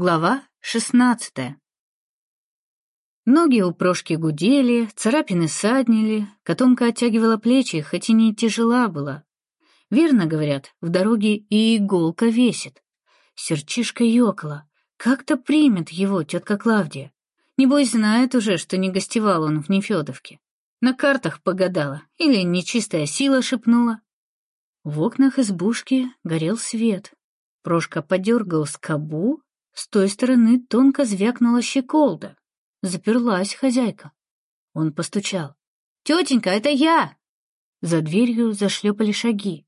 Глава шестнадцатая Ноги у Прошки гудели, царапины саднили, котомка оттягивала плечи, хоть и не тяжела была. Верно говорят, в дороге и иголка весит. Серчишка ёкала. Как-то примет его тетка Клавдия. Небось, знает уже, что не гостевал он в Нефёдовке. На картах погадала или нечистая сила шепнула. В окнах избушки горел свет. Прошка подергал скобу, с той стороны тонко звякнула щеколда. Заперлась хозяйка. Он постучал. «Тетенька, это я!» За дверью зашлепали шаги.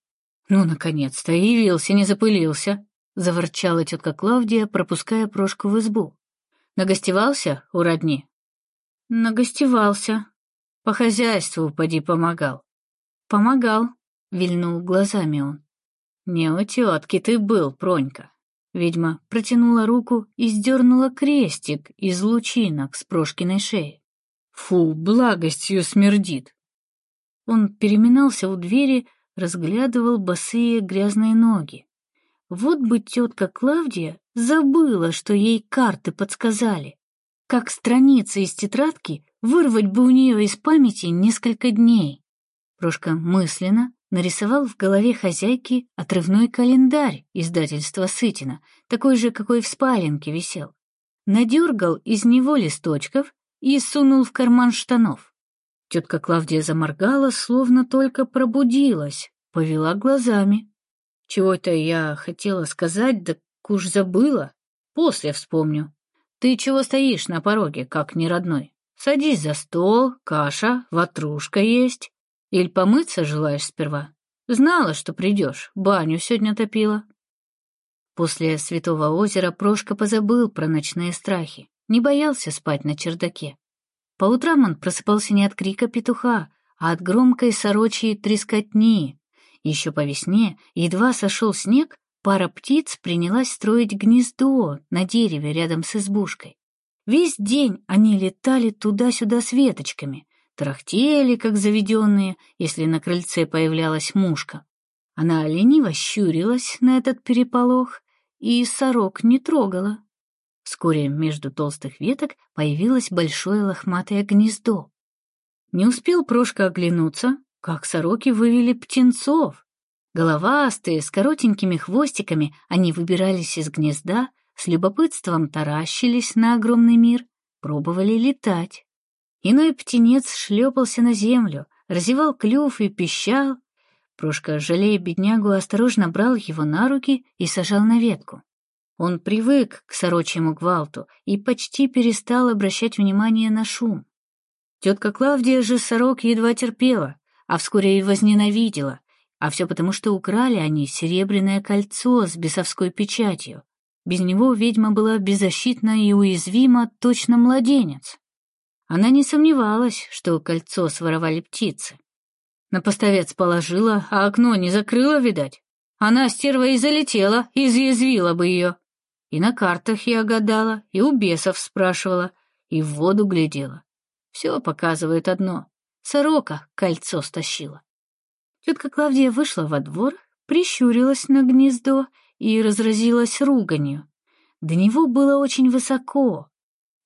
«Ну, наконец-то, явился, не запылился!» — заворчала тетка Клавдия, пропуская Прошку в избу. «Нагостевался у родни?» «Нагостевался. По хозяйству поди помогал». «Помогал», — вильнул глазами он. «Не у тетки ты был, Пронька. Ведьма протянула руку и сдернула крестик из лучинок с Прошкиной шеи. «Фу, благостью смердит!» Он переминался у двери, разглядывал босые грязные ноги. Вот бы тетка Клавдия забыла, что ей карты подсказали. Как страницы из тетрадки вырвать бы у нее из памяти несколько дней. Прошка мысленно нарисовал в голове хозяйки отрывной календарь издательства Сытина, такой же, какой в спаленке висел. Надергал из него листочков и сунул в карман штанов. Тетка Клавдия заморгала, словно только пробудилась, повела глазами. Чего-то я хотела сказать, да уж забыла. После вспомню. Ты чего стоишь на пороге, как неродной? Садись за стол, каша, ватрушка есть. Или помыться желаешь сперва? Знала, что придешь, баню сегодня топила. После Святого озера Прошка позабыл про ночные страхи, не боялся спать на чердаке. По утрам он просыпался не от крика петуха, а от громкой сорочьей трескотни. Еще по весне, едва сошел снег, пара птиц принялась строить гнездо на дереве рядом с избушкой. Весь день они летали туда-сюда с веточками, тарахтели, как заведенные, если на крыльце появлялась мушка. Она лениво щурилась на этот переполох и сорок не трогала. Вскоре между толстых веток появилось большое лохматое гнездо. Не успел Прошка оглянуться, как сороки вывели птенцов. Головастые, с коротенькими хвостиками, они выбирались из гнезда, с любопытством таращились на огромный мир, пробовали летать. Иной птенец шлепался на землю, разевал клюв и пищал. Прошка, жалея беднягу, осторожно брал его на руки и сажал на ветку. Он привык к сорочьему гвалту и почти перестал обращать внимание на шум. Тетка Клавдия же сорок едва терпела, а вскоре и возненавидела, а все потому, что украли они серебряное кольцо с бесовской печатью. Без него ведьма была беззащитна и уязвима, точно младенец. Она не сомневалась, что кольцо своровали птицы. На поставец положила, а окно не закрыла, видать. Она, стерва, и залетела, изъязвила бы ее. И на картах я гадала, и у бесов спрашивала, и в воду глядела. Все показывает одно. Сорока кольцо стащила. Тетка Клавдия вышла во двор, прищурилась на гнездо и разразилась руганью. До него было очень высоко,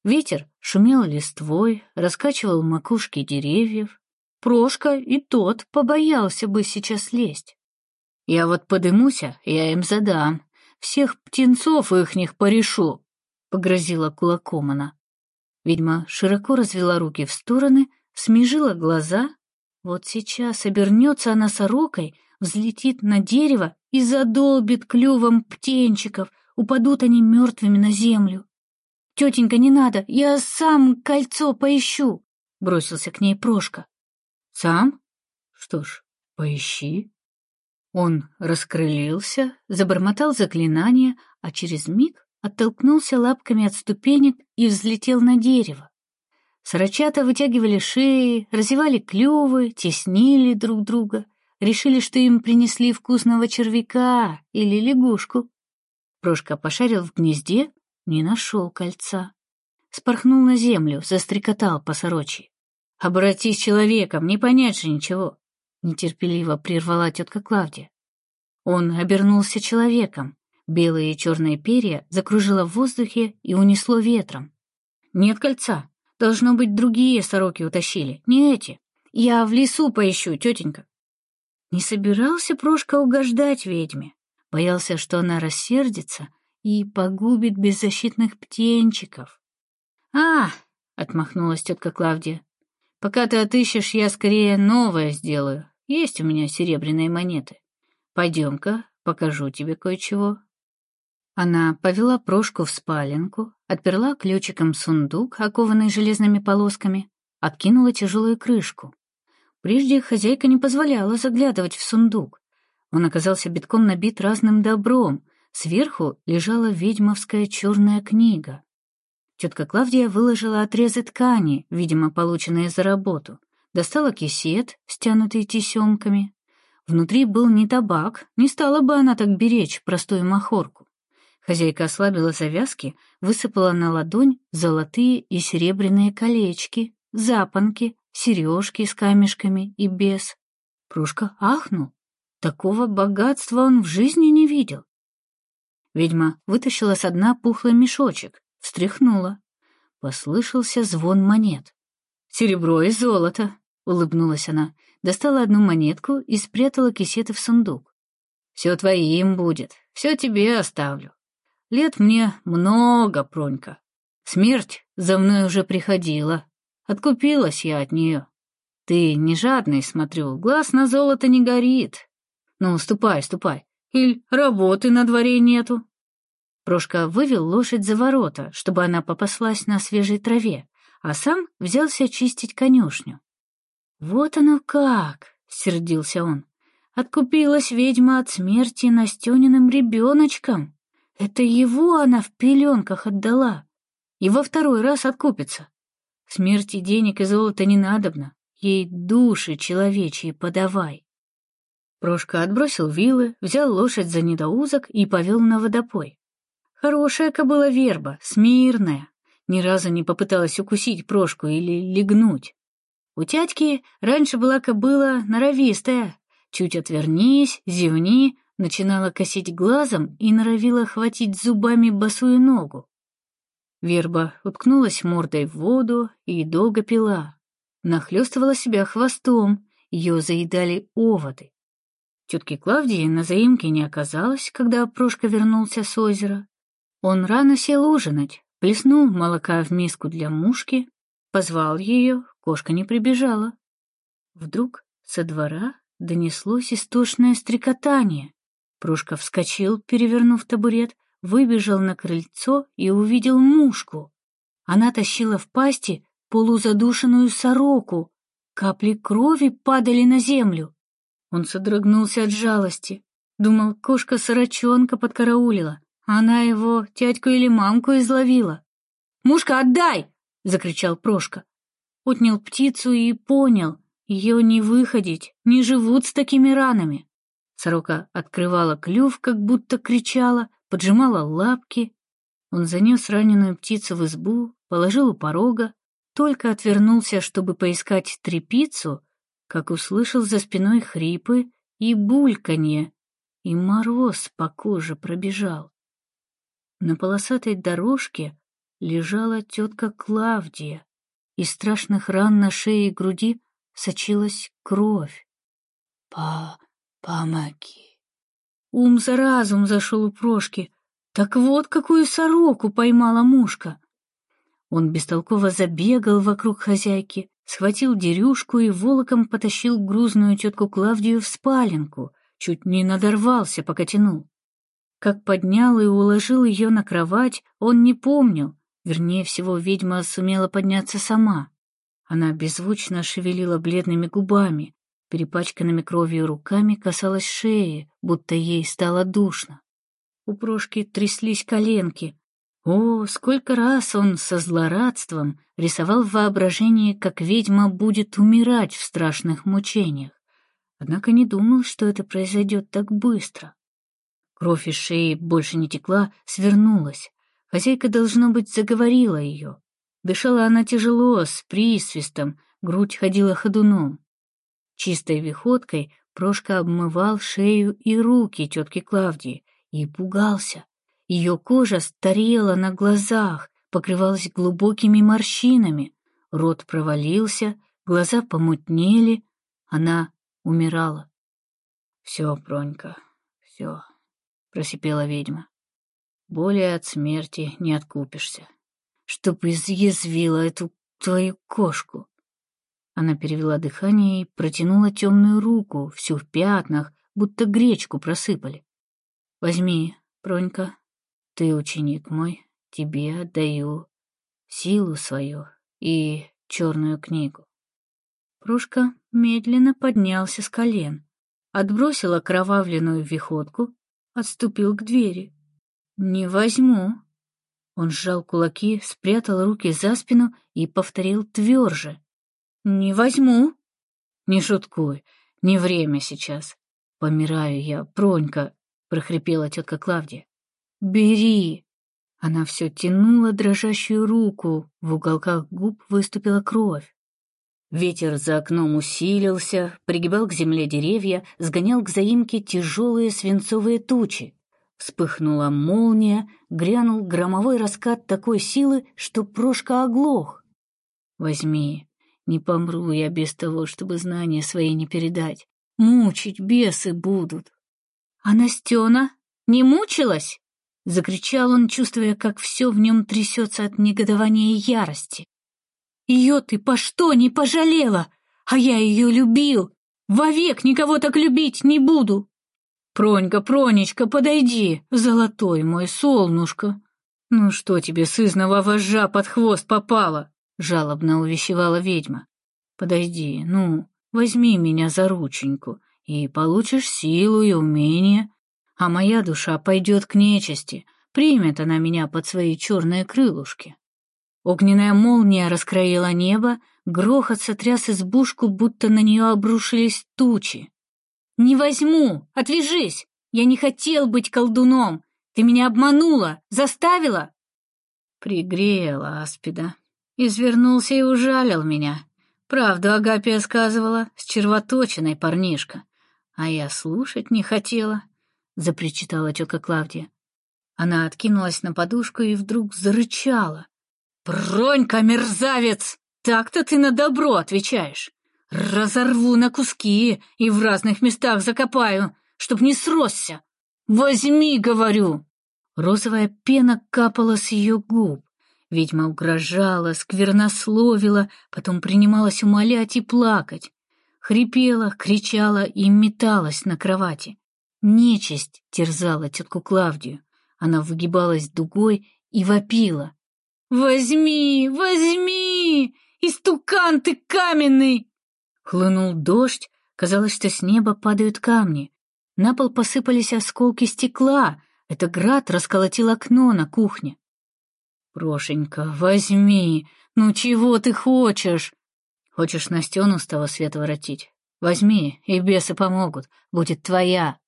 Ветер шумел листвой, раскачивал макушки деревьев. Прошка и тот побоялся бы сейчас лезть. Я вот подымуся, я им задам. Всех птенцов ихних порешу, — погрозила кулаком она. Ведьма широко развела руки в стороны, смежила глаза. Вот сейчас обернется она сорокой, взлетит на дерево и задолбит клювом птенчиков, упадут они мертвыми на землю. «Тетенька, не надо, я сам кольцо поищу!» — бросился к ней Прошка. «Сам? Что ж, поищи». Он раскрылился, забормотал заклинание, а через миг оттолкнулся лапками от ступенек и взлетел на дерево. Сорочата вытягивали шеи, разевали клювы, теснили друг друга, решили, что им принесли вкусного червяка или лягушку. Прошка пошарил в гнезде, не нашел кольца. Спорхнул на землю, застрекотал по сорочи. «Обратись человеком, не понять же ничего!» Нетерпеливо прервала тетка Клавдия. Он обернулся человеком, Белые и черные перья закружило в воздухе и унесло ветром. «Нет кольца. Должно быть, другие сороки утащили, не эти. Я в лесу поищу, тетенька». Не собирался Прошка угождать ведьме. Боялся, что она рассердится и погубит беззащитных птенчиков. «А!» — отмахнулась тетка Клавдия. «Пока ты отыщешь, я скорее новое сделаю. Есть у меня серебряные монеты. Пойдем-ка, покажу тебе кое-чего». Она повела Прошку в спаленку, отперла ключиком сундук, окованный железными полосками, откинула тяжелую крышку. Прежде хозяйка не позволяла заглядывать в сундук. Он оказался битком набит разным добром. Сверху лежала ведьмовская черная книга. Тетка Клавдия выложила отрезы ткани, видимо, полученные за работу, достала кисет, стянутый тесемками. Внутри был не табак, не стала бы она так беречь простую махорку. Хозяйка ослабила завязки, высыпала на ладонь золотые и серебряные колечки, запонки, сережки с камешками и без. Прушка ахнул. Такого богатства он в жизни не видел. Ведьма вытащила с дна пухлый мешочек, встряхнула. Послышался звон монет. «Серебро и золото», — улыбнулась она, достала одну монетку и спрятала кисеты в сундук. «Все твоим будет, все тебе оставлю. Лет мне много, Пронька. Смерть за мной уже приходила. Откупилась я от нее. Ты не жадный, смотрю, глаз на золото не горит. Ну, ступай, ступай. Иль работы на дворе нету. Прошка вывел лошадь за ворота, чтобы она попаслась на свежей траве, а сам взялся чистить конюшню. «Вот оно как!» — сердился он. «Откупилась ведьма от смерти Настениным ребеночком. Это его она в пеленках отдала. И во второй раз откупится. Смерти денег и золота не надобно, ей души человечьи подавай. Прошка отбросил вилы, взял лошадь за недоузок и повел на водопой. Хорошая кобыла верба, смирная, ни разу не попыталась укусить Прошку или легнуть. У тятьки раньше была кобыла норовистая, чуть отвернись, зевни, начинала косить глазом и норовила хватить зубами босую ногу. Верба уткнулась мордой в воду и долго пила. Нахлёстывала себя хвостом, ее заедали оводы. Тетки Клавдии на заимке не оказалось, когда Прошка вернулся с озера. Он рано сел ужинать, плеснул молока в миску для мушки, позвал ее, кошка не прибежала. Вдруг со двора донеслось истошное стрекотание. Прошка вскочил, перевернув табурет, выбежал на крыльцо и увидел мушку. Она тащила в пасти полузадушенную сороку. Капли крови падали на землю. Он содрогнулся от жалости. Думал, кошка-сорочонка подкараулила. Она его, тятьку или мамку, изловила. «Мушка, отдай!» — закричал Прошка. Отнял птицу и понял, ее не выходить, не живут с такими ранами. Сорока открывала клюв, как будто кричала, поджимала лапки. Он занес раненую птицу в избу, положил у порога, только отвернулся, чтобы поискать трепицу, как услышал за спиной хрипы и бульканье, и мороз по коже пробежал. На полосатой дорожке лежала тетка Клавдия, из страшных ран на шее и груди сочилась кровь. «Па... помоги!» Ум за разум зашел у Прошки. Так вот, какую сороку поймала мушка. Он бестолково забегал вокруг хозяйки, схватил дерюшку и волоком потащил грузную тетку Клавдию в спаленку, чуть не надорвался, пока тянул. Как поднял и уложил ее на кровать, он не помнил, вернее всего, ведьма сумела подняться сама. Она беззвучно шевелила бледными губами, перепачканными кровью руками касалась шеи, будто ей стало душно. У Прошки тряслись коленки. О, сколько раз он со злорадством рисовал в воображении, как ведьма будет умирать в страшных мучениях. Однако не думал, что это произойдет так быстро. Кровь из шеи больше не текла, свернулась. Хозяйка, должно быть, заговорила ее. Дышала она тяжело, с присвистом, грудь ходила ходуном. Чистой виходкой Прошка обмывал шею и руки тетки Клавдии и пугался. Ее кожа старела на глазах, покрывалась глубокими морщинами, рот провалился, глаза помутнели, она умирала. «Все, Пронька, все», — просипела ведьма. «Более от смерти не откупишься. Чтоб изъязвила эту твою кошку». Она перевела дыхание и протянула темную руку, всю в пятнах, будто гречку просыпали. «Возьми, Пронька, ты ученик мой, тебе отдаю силу свою и черную книгу». Прошка медленно поднялся с колен, отбросил окровавленную виходку, отступил к двери. «Не возьму». Он сжал кулаки, спрятал руки за спину и повторил тверже. «Не возьму». «Не шуткуй, не время сейчас. Помираю я, Пронька», — прохрипела тетка Клавдия. «Бери!» Она все тянула дрожащую руку, в уголках губ выступила кровь. Ветер за окном усилился, пригибал к земле деревья, сгонял к заимке тяжелые свинцовые тучи. Вспыхнула молния, грянул громовой раскат такой силы, что Прошка оглох. «Возьми, не помру я без того, чтобы знания свои не передать. Мучить бесы будут. А Настена не мучилась? Закричал он, чувствуя, как все в нем трясется от негодования и ярости. Ее ты по что не пожалела? А я ее любил. Вовек никого так любить не буду. Пронька, Пронечка, подойди, золотой мой солнышко. Ну что тебе, сызного вожжа, под хвост попало? — жалобно увещевала ведьма. «Подожди, ну, возьми меня за рученьку, и получишь силу и умение, а моя душа пойдет к нечисти, примет она меня под свои черные крылышки». Огненная молния раскроила небо, грохот сотряс избушку, будто на нее обрушились тучи. «Не возьму! Отвяжись! Я не хотел быть колдуном! Ты меня обманула! Заставила!» Пригрела аспида, Извернулся и ужалил меня. Правду Агапия сказывала, с червоточиной парнишка. А я слушать не хотела, — запричитала тетка Клавдия. Она откинулась на подушку и вдруг зарычала. «Пронька, мерзавец! Так-то ты на добро отвечаешь. Разорву на куски и в разных местах закопаю, чтоб не сросся. Возьми, говорю!» Розовая пена капала с ее губ. Ведьма угрожала, сквернословила, потом принималась умолять и плакать. Хрипела, кричала и металась на кровати. Нечисть терзала тетку Клавдию. Она выгибалась дугой и вопила. «Возьми, возьми! Истукан ты каменный!» Хлынул дождь, казалось, что с неба падают камни. На пол посыпались осколки стекла. Это град расколотил окно на кухне. «Прошенька, возьми! Ну чего ты хочешь?» «Хочешь Настену с того света воротить? Возьми, и бесы помогут, будет твоя!»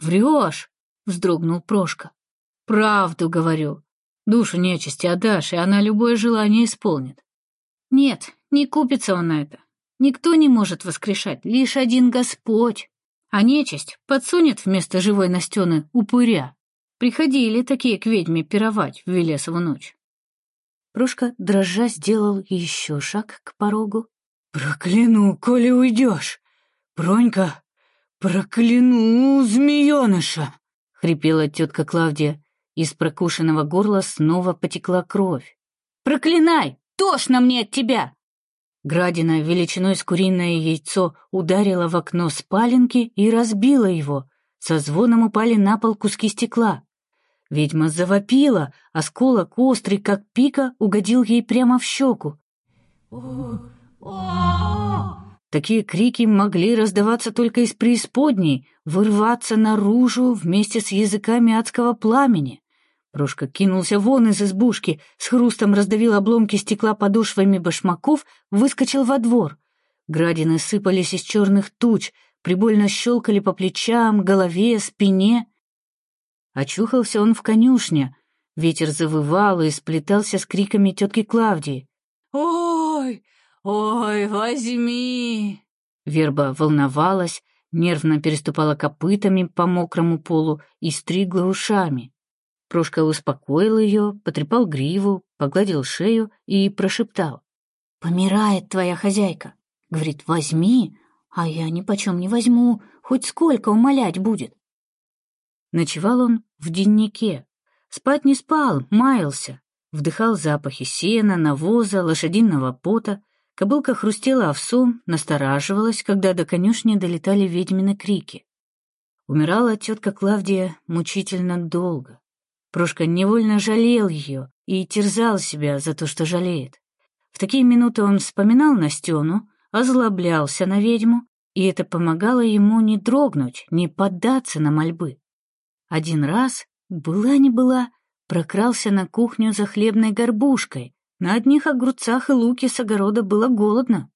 «Врешь!» — вздрогнул Прошка. «Правду говорю. Душу нечисти отдашь, и она любое желание исполнит». «Нет, не купится он на это. Никто не может воскрешать, лишь один Господь. А нечисть подсунет вместо живой Настены упыря. Приходили такие к ведьме пировать в Велесову ночь. Прошка, дрожа, сделал еще шаг к порогу. «Прокляну, коли уйдешь! Пронька, прокляну змееныша!» — хрипела тетка Клавдия. Из прокушенного горла снова потекла кровь. «Проклинай! Тошно мне от тебя!» Градина величиной с куриное яйцо ударила в окно спаленки и разбила его. Со звоном упали на пол куски стекла. Ведьма завопила, осколок острый, как пика, угодил ей прямо в щеку. Такие крики могли раздаваться только из преисподней, вырваться наружу вместе с языками адского пламени. Прошка кинулся вон из избушки, с хрустом раздавил обломки стекла подошвами башмаков, выскочил во двор. Градины сыпались из черных туч, прибольно щелкали по плечам, голове, спине — Очухался он в конюшне. Ветер завывал и сплетался с криками тетки Клавдии. «Ой, возьми!» Верба волновалась, нервно переступала копытами по мокрому полу и стригла ушами. Прошка успокоил ее, потрепал гриву, погладил шею и прошептал. «Помирает твоя хозяйка. Говорит, возьми, а я ни почем не возьму, хоть сколько умолять будет». Ночевал он в деннике. Спать не спал, маялся. Вдыхал запахи сена, навоза, лошадиного пота. Кобылка хрустела овсом, настораживалась, когда до конюшни долетали ведьмины крики. Умирала тетка Клавдия мучительно долго. Прошка невольно жалел ее и терзал себя за то, что жалеет. В такие минуты он вспоминал Настену, озлоблялся на ведьму, и это помогало ему не дрогнуть, не поддаться на мольбы. Один раз, была не была, прокрался на кухню за хлебной горбушкой. На одних огурцах и луке с огорода было голодно.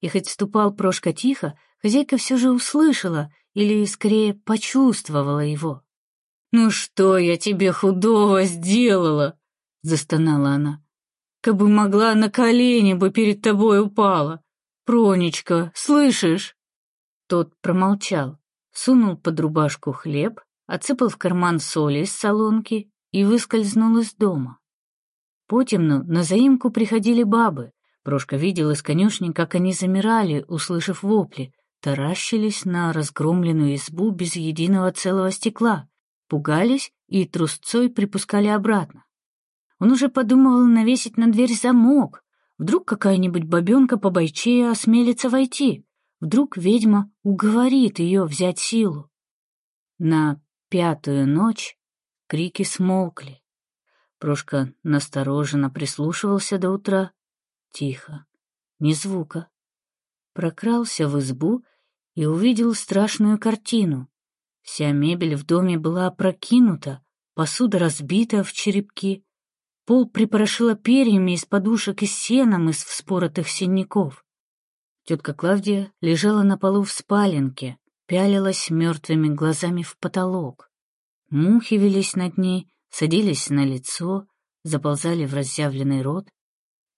И хоть ступал Прошка тихо, хозяйка все же услышала или, скорее, почувствовала его. «Ну что я тебе худого сделала?» — застонала она. «Кабы могла, на колени бы перед тобой упала. Пронечка, слышишь?» Тот промолчал, сунул под рубашку хлеб, отсыпал в карман соли из солонки и выскользнул из дома. Потемну на заимку приходили бабы. Прошка видел из конюшни, как они замирали, услышав вопли, таращились на разгромленную избу без единого целого стекла, пугались и трусцой припускали обратно. Он уже подумывал навесить на дверь замок. Вдруг какая-нибудь бабенка побойчее осмелится войти. Вдруг ведьма уговорит ее взять силу. На пятую ночь крики смолкли. Прошка настороженно прислушивался до утра. Тихо, ни звука. Прокрался в избу и увидел страшную картину. Вся мебель в доме была опрокинута, посуда разбита в черепки, пол припорошила перьями из подушек и сеном из вспоротых синяков. Тетка Клавдия лежала на полу в спаленке, пялилась мертвыми глазами в потолок. Мухи велись над ней, садились на лицо, заползали в разъявленный рот.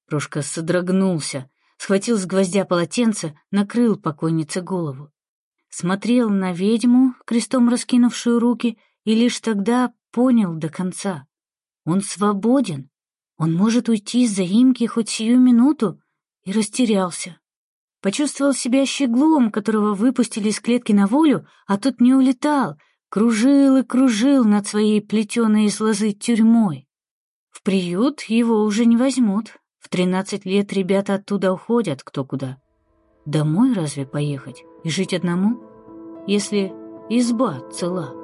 Прошка содрогнулся, схватил с гвоздя полотенце, накрыл покойнице голову смотрел на ведьму, крестом раскинувшую руки, и лишь тогда понял до конца. Он свободен, он может уйти из заимки хоть сию минуту, и растерялся. Почувствовал себя щеглом, которого выпустили из клетки на волю, а тот не улетал, кружил и кружил над своей плетеной из лозы тюрьмой. В приют его уже не возьмут. В тринадцать лет ребята оттуда уходят кто куда. Домой разве поехать и жить одному, если изба цела?